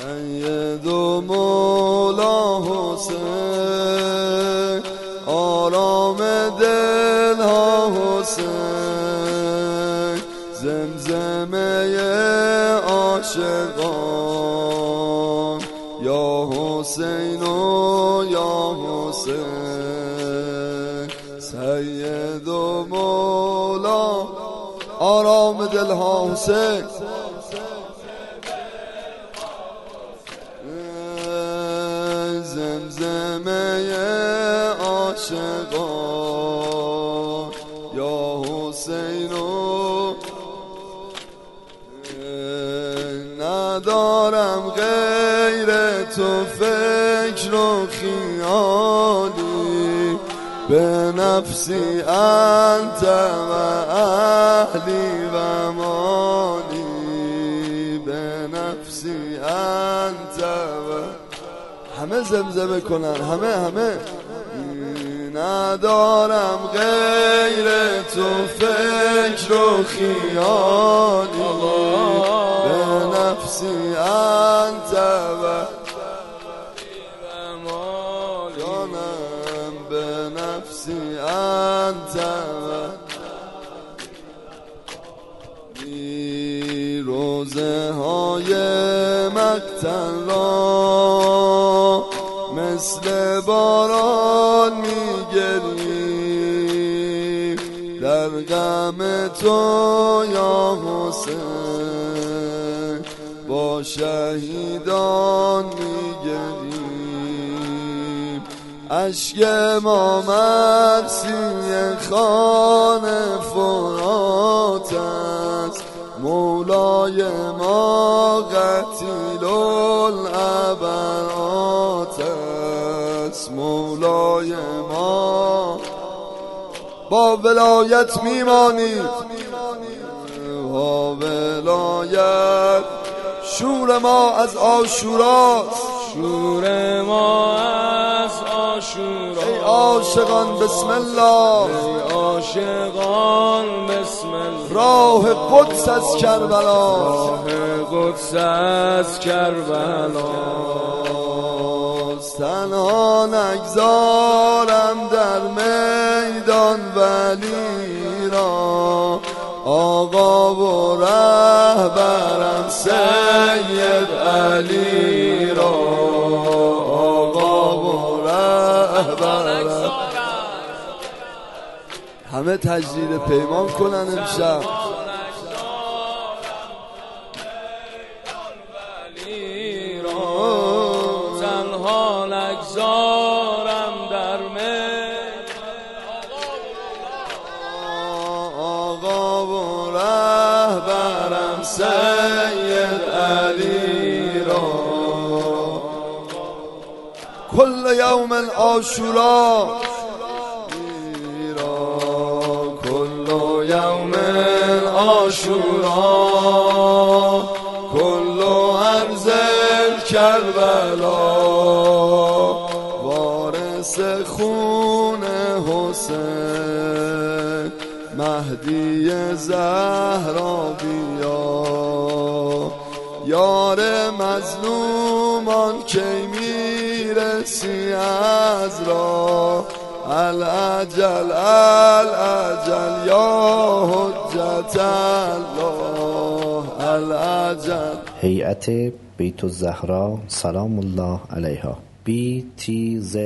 سید و مولا حسین آرام دل ها حسین. زمزمه عاشقان یا حسین و یا حسین. سید و مولا آرام دل ها حسین. عاشقان. یا حسین ندارم غیر تو فکر و خیالی. به نفسی انت و اهلی و مالی. به نفسی انت و همه زمزمه کنن همه همه. ندارم غیر تو فکر و خیالی. به نفسی انت و جانم. به نفسی انت و روزه های مقتل را مثل باران میگریم در غم تو یا حسین با شهیدان میگریم اشک ما مرسی خان فرات است. مولای ما قتیل العبرات است مولای ما. با ولایت میمانید با ولایت. شور ما از آشوراست. شور ما از آشورا. ای عاشقان بسم الله. ای عاشقان بسم الله. راه قدس از کربلا. راه قدس از کربلا. تنها نگذارم در میدان ولی را آقا و رهبرم سید علی را. آقا و رهبرم. همه تجدید پیمان کنن امشب. سید علی را. کل یوم آشورا کل یوم آشورا کل ارز کربلا. وارث خون حسین. مهدی زهرا بیا. یار مظلومان کی می‌رسی از را؟ العجل العجل یا حجت الله العجل هیئت بیت الزهرا سلام الله علیها. Btzs.ir